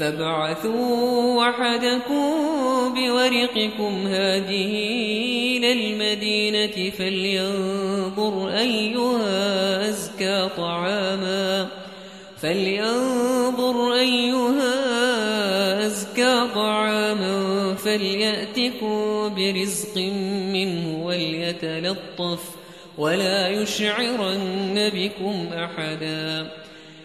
فابعثوا وحدكم بورقكم هذه إلى المدينة فلينظر أيها أزكى طعاما فلينظر أيها أزكى طعاما فليأتكم برزق منه وليتلطف ولا يشعرن بكم أحدا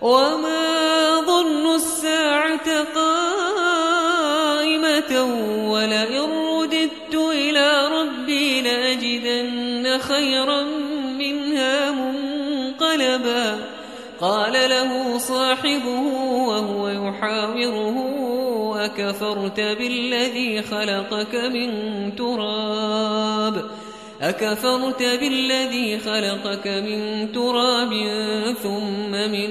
وما ظن الساعة قائمة ولئن رددت إلى ربي لأجدن خيرا منها منقلبا قال له صاحبه وهو يحاوره أكفرت بالذي خلقك من تراب أكفرت بالذي خلقك من تراب ثم من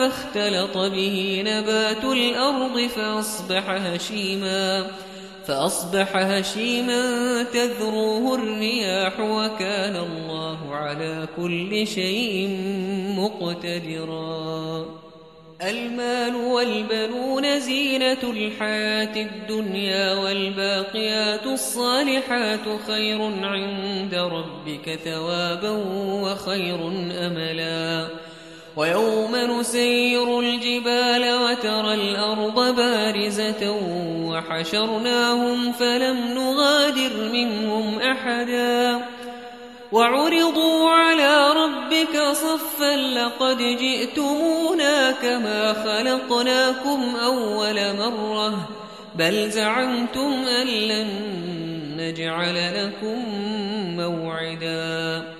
فاختلط به نبات الأرض فأصبح هشيما فأصبح هشيما تذروه الرياح وكان الله على كل شيء مقتدرا. المال والبنون زينة الحياة الدنيا والباقيات الصالحات خير عند ربك ثوابا وخير أملا. ويوم نسير الجبال وترى الأرض بارزة وحشرناهم فلم نغادر منهم أحدا. وعرضوا على ربك صفا لقد جئتمونا كما خلقناكم أول مرة. بل زعمتم أن لن نجعل لكم موعدا.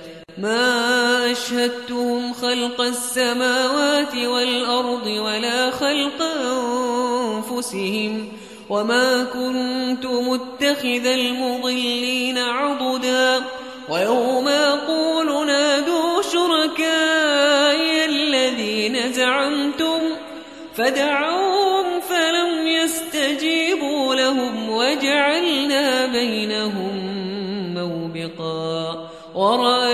ما أشهدتهم خلق السماوات والأرض ولا خلق أنفسهم وما كنت متخذ المضلين عضدا ويوم يقول نادوا شركائي الذين زعمتم فدعوهم فلم يستجيبوا لهم وجعلنا بينهم موبقا. ورأى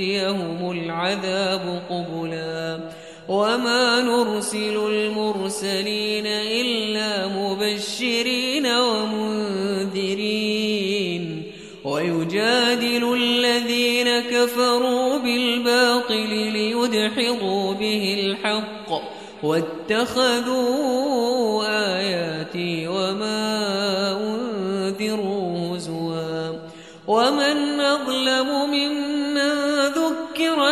يأتيهم العذاب قبلا وما نرسل المرسلين إلا مبشرين ومنذرين ويجادل الذين كفروا بالباطل ليدحضوا به الحق واتخذوا آياتي وما أنذروا هزوا ومن أظلم ممن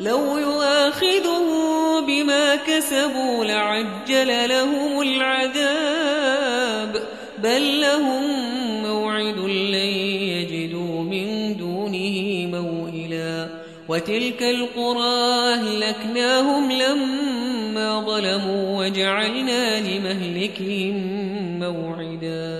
لو يؤاخذه بما كسبوا لعجل لهم العذاب. بل لهم موعد لن يجدوا من دونه موئلا. وتلك القرى أهلكناهم لما ظلموا وجعلنا لمهلكهم موعدا.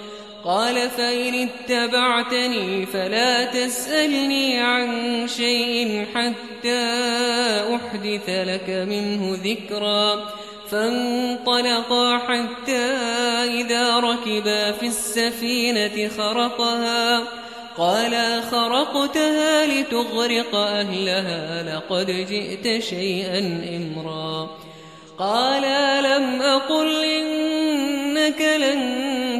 قال فإن اتبعتني فلا تسألني عن شيء حتى أحدث لك منه ذكرا فانطلقا حتى إذا ركبا في السفينة خرقها. قال خرقتها لتغرق أهلها لقد جئت شيئا إمرا. قال لم أقل إنك لن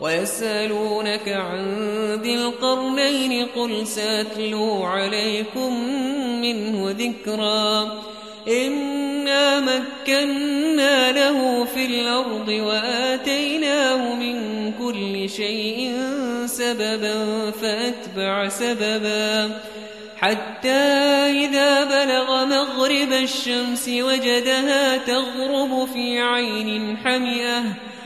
ويسألونك عن ذي القرنين قل سأتلو عليكم منه ذكرا. إنا مكنا له في الأرض وآتيناه من كل شيء سببا فأتبع سببا. حتى إذا بلغ مغرب الشمس وجدها تغرب في عين حمئة.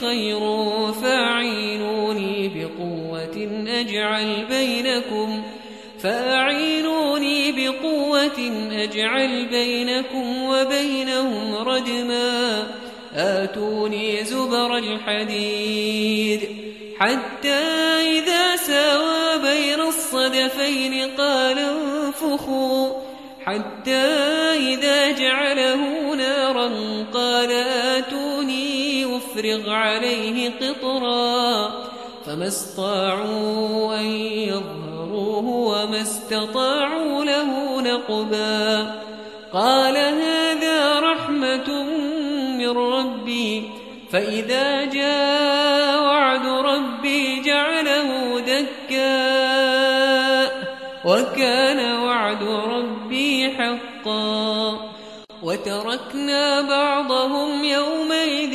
خير فاعينوني بقوة أجعل بينكم فأعينوني بقوة أجعل بينكم وبينهم ردما آتوني زبر الحديد حتى إذا ساوى بين الصدفين قال انفخوا حتى إذا جعله نارا قال آتوني أفرغ عليه قطرا فما استطاعوا أن يظهروه وما استطاعوا له نقبا قال هذا رحمة من ربي فإذا جاء وعد ربي جعله دكاء وكان وعد ربي حقا وتركنا بعضهم يومئذ